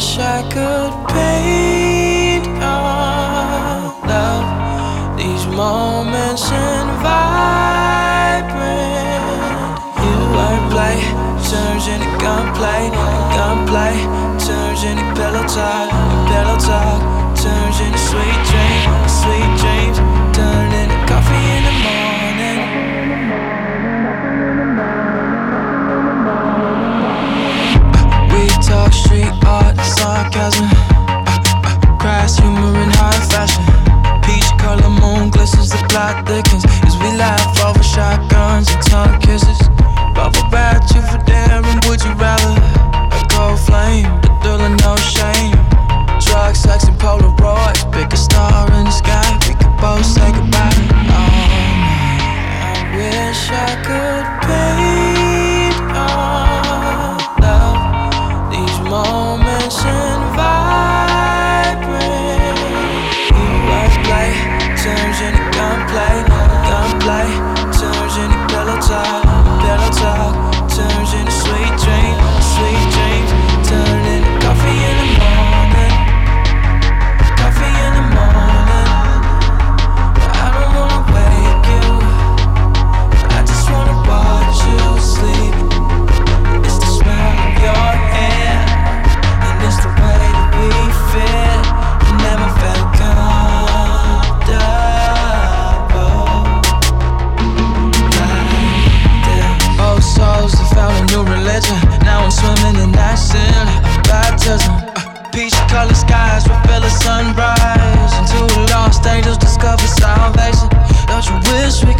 wish I could paint our love. These moments in vibrant. You wordplay turns into gunplay, gunplay turns into pillow talk, pillow talk turns into sweet dreams, sweet dreams. plot thickens skies, we feel a sunrise. Until the lost angels discover salvation. Don't you wish we